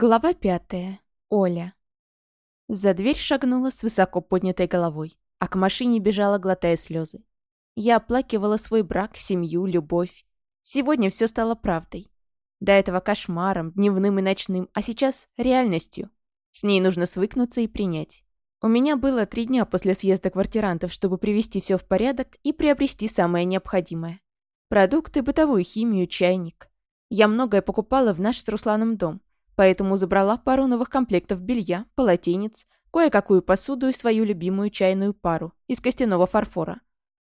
Глава пятая. Оля. За дверь шагнула с высоко поднятой головой, а к машине бежала, глотая слезы. Я оплакивала свой брак, семью, любовь. Сегодня все стало правдой. До этого кошмаром, дневным и ночным, а сейчас реальностью. С ней нужно свыкнуться и принять. У меня было три дня после съезда квартирантов, чтобы привести все в порядок и приобрести самое необходимое. Продукты, бытовую химию, чайник. Я многое покупала в наш с Русланом дом поэтому забрала пару новых комплектов белья, полотенец, кое-какую посуду и свою любимую чайную пару из костяного фарфора.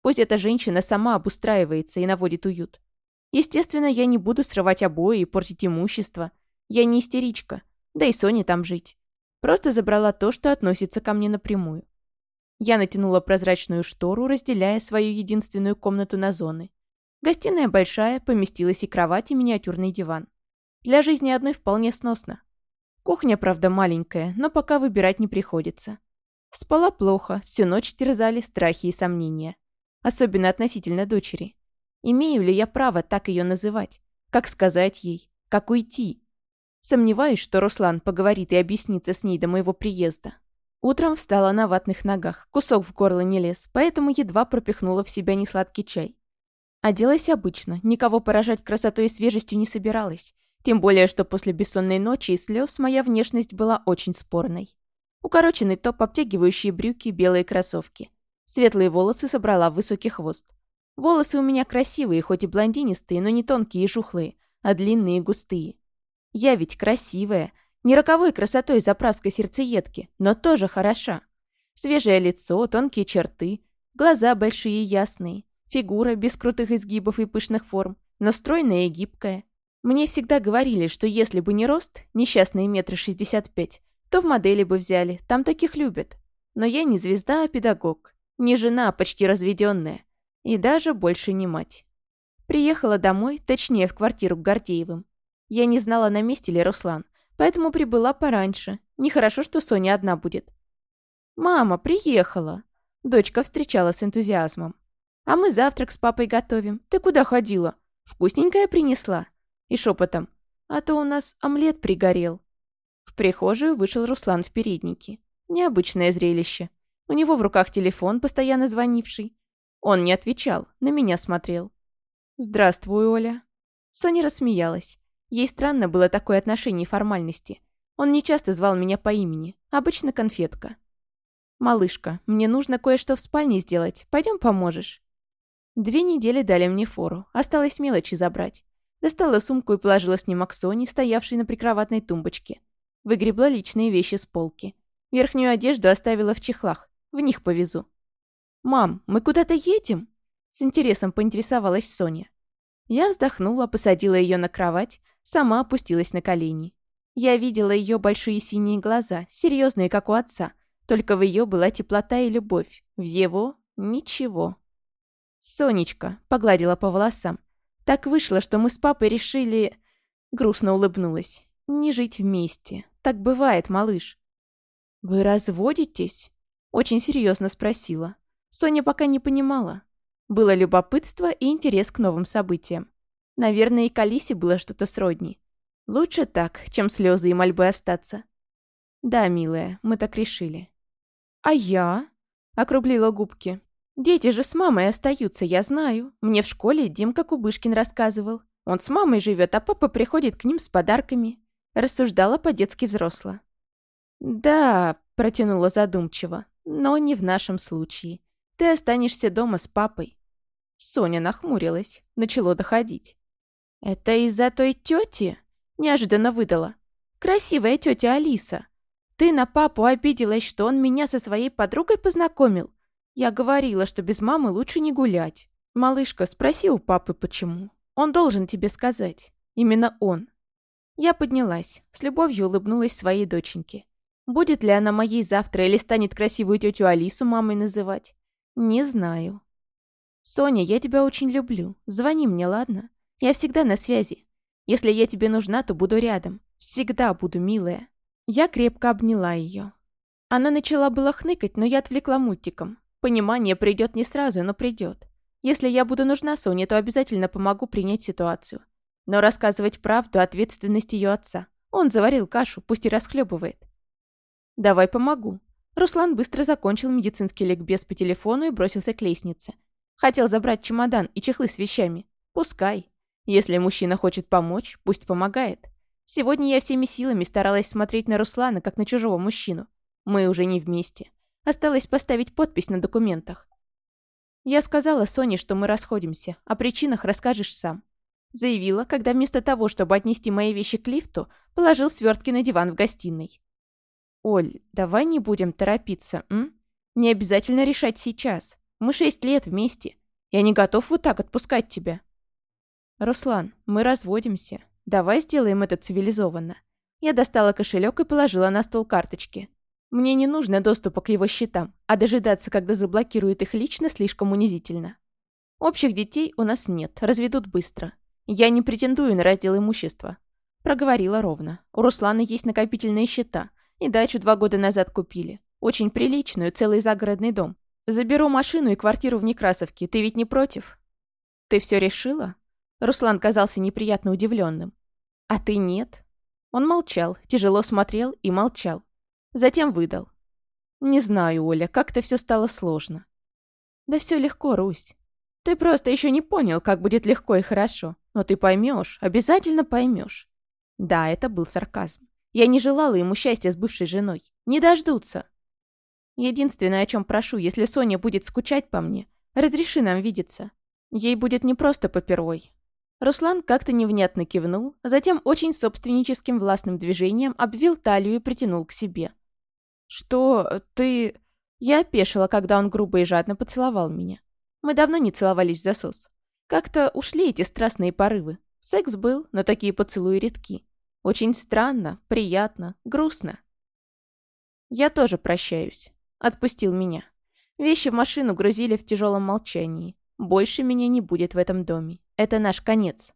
Пусть эта женщина сама обустраивается и наводит уют. Естественно, я не буду срывать обои и портить имущество. Я не истеричка, да и Соне там жить. Просто забрала то, что относится ко мне напрямую. Я натянула прозрачную штору, разделяя свою единственную комнату на зоны. Гостиная большая, поместилась и кровать, и миниатюрный диван. Для жизни одной вполне сносно. Кухня, правда, маленькая, но пока выбирать не приходится. Спала плохо, всю ночь терзали страхи и сомнения. Особенно относительно дочери. Имею ли я право так ее называть? Как сказать ей? Как уйти? Сомневаюсь, что Руслан поговорит и объяснится с ней до моего приезда. Утром встала на ватных ногах, кусок в горло не лез, поэтому едва пропихнула в себя несладкий чай. Оделась обычно, никого поражать красотой и свежестью не собиралась. Тем более, что после бессонной ночи и слез моя внешность была очень спорной. Укороченный топ, обтягивающие брюки, белые кроссовки. Светлые волосы собрала в высокий хвост. Волосы у меня красивые, хоть и блондинистые, но не тонкие и жухлые, а длинные и густые. Я ведь красивая. Не роковой красотой заправской сердцеедки, но тоже хороша. Свежее лицо, тонкие черты, глаза большие и ясные, фигура без крутых изгибов и пышных форм, но стройная и гибкая. Мне всегда говорили, что если бы не рост, несчастные метры шестьдесят пять, то в модели бы взяли, там таких любят. Но я не звезда, а педагог. Не жена, почти разведенная. И даже больше не мать. Приехала домой, точнее, в квартиру к Гордеевым. Я не знала, на месте ли Руслан, поэтому прибыла пораньше. Нехорошо, что Соня одна будет. «Мама, приехала!» Дочка встречала с энтузиазмом. «А мы завтрак с папой готовим. Ты куда ходила? Вкусненькое принесла?» И шепотом. «А то у нас омлет пригорел». В прихожую вышел Руслан в переднике. Необычное зрелище. У него в руках телефон, постоянно звонивший. Он не отвечал, на меня смотрел. «Здравствуй, Оля». Соня рассмеялась. Ей странно было такое отношение формальности. Он не часто звал меня по имени, обычно конфетка. «Малышка, мне нужно кое-что в спальне сделать. Пойдем поможешь». Две недели дали мне фору, осталось мелочи забрать. Достала сумку и положила снимок Сони, стоявшей на прикроватной тумбочке. Выгребла личные вещи с полки. Верхнюю одежду оставила в чехлах. В них повезу. «Мам, мы куда-то едем?» С интересом поинтересовалась Соня. Я вздохнула, посадила ее на кровать, сама опустилась на колени. Я видела ее большие синие глаза, серьезные, как у отца. Только в ее была теплота и любовь. В его — ничего. «Сонечка», — погладила по волосам, так вышло, что мы с папой решили...» Грустно улыбнулась. «Не жить вместе. Так бывает, малыш». «Вы разводитесь?» Очень серьезно спросила. Соня пока не понимала. Было любопытство и интерес к новым событиям. Наверное, и к Алисе было что-то сродни. Лучше так, чем слезы и мольбы остаться. «Да, милая, мы так решили». «А я?» — округлила губки. Дети же с мамой остаются, я знаю. Мне в школе Димка Кубышкин рассказывал. Он с мамой живет, а папа приходит к ним с подарками. Рассуждала по-детски взросло. «Да», — протянула задумчиво, — «но не в нашем случае. Ты останешься дома с папой». Соня нахмурилась, начало доходить. «Это из-за той тети?» — неожиданно выдала. «Красивая тетя Алиса. Ты на папу обиделась, что он меня со своей подругой познакомил? Я говорила, что без мамы лучше не гулять. Малышка, спроси у папы, почему. Он должен тебе сказать. Именно он. Я поднялась, с любовью улыбнулась своей доченьке. Будет ли она моей завтра или станет красивую тетю Алису мамой называть? Не знаю. Соня, я тебя очень люблю. Звони мне, ладно? Я всегда на связи. Если я тебе нужна, то буду рядом. Всегда буду, милая. Я крепко обняла ее. Она начала было хныкать, но я отвлекла мультиком. Понимание придет не сразу, но придет. Если я буду нужна Соне, то обязательно помогу принять ситуацию. Но рассказывать правду – ответственность ее отца. Он заварил кашу, пусть и расхлебывает. «Давай помогу». Руслан быстро закончил медицинский ликбез по телефону и бросился к лестнице. Хотел забрать чемодан и чехлы с вещами. Пускай. Если мужчина хочет помочь, пусть помогает. Сегодня я всеми силами старалась смотреть на Руслана, как на чужого мужчину. Мы уже не вместе. Осталось поставить подпись на документах. Я сказала Соне, что мы расходимся. О причинах расскажешь сам. Заявила, когда вместо того, чтобы отнести мои вещи к лифту, положил свертки на диван в гостиной. «Оль, давай не будем торопиться, м? Не обязательно решать сейчас. Мы шесть лет вместе. Я не готов вот так отпускать тебя». «Руслан, мы разводимся. Давай сделаем это цивилизованно». Я достала кошелек и положила на стол карточки. Мне не нужно доступа к его счетам, а дожидаться, когда заблокируют их лично, слишком унизительно. Общих детей у нас нет, разведут быстро. Я не претендую на раздел имущества. Проговорила ровно. У Руслана есть накопительные счета, и дачу два года назад купили. Очень приличную, целый загородный дом. Заберу машину и квартиру в Некрасовке, ты ведь не против? Ты все решила? Руслан казался неприятно удивленным. А ты нет? Он молчал, тяжело смотрел и молчал. Затем выдал. «Не знаю, Оля, как-то все стало сложно». «Да все легко, Русь. Ты просто еще не понял, как будет легко и хорошо. Но ты поймешь, обязательно поймешь». Да, это был сарказм. Я не желала ему счастья с бывшей женой. Не дождутся. Единственное, о чем прошу, если Соня будет скучать по мне, разреши нам видеться. Ей будет не просто попервой. Руслан как-то невнятно кивнул, затем очень собственническим властным движением обвил талию и притянул к себе. «Что? Ты...» Я опешила, когда он грубо и жадно поцеловал меня. Мы давно не целовались в засос. Как-то ушли эти страстные порывы. Секс был, но такие поцелуи редки. Очень странно, приятно, грустно. Я тоже прощаюсь. Отпустил меня. Вещи в машину грузили в тяжелом молчании. Больше меня не будет в этом доме. Это наш конец.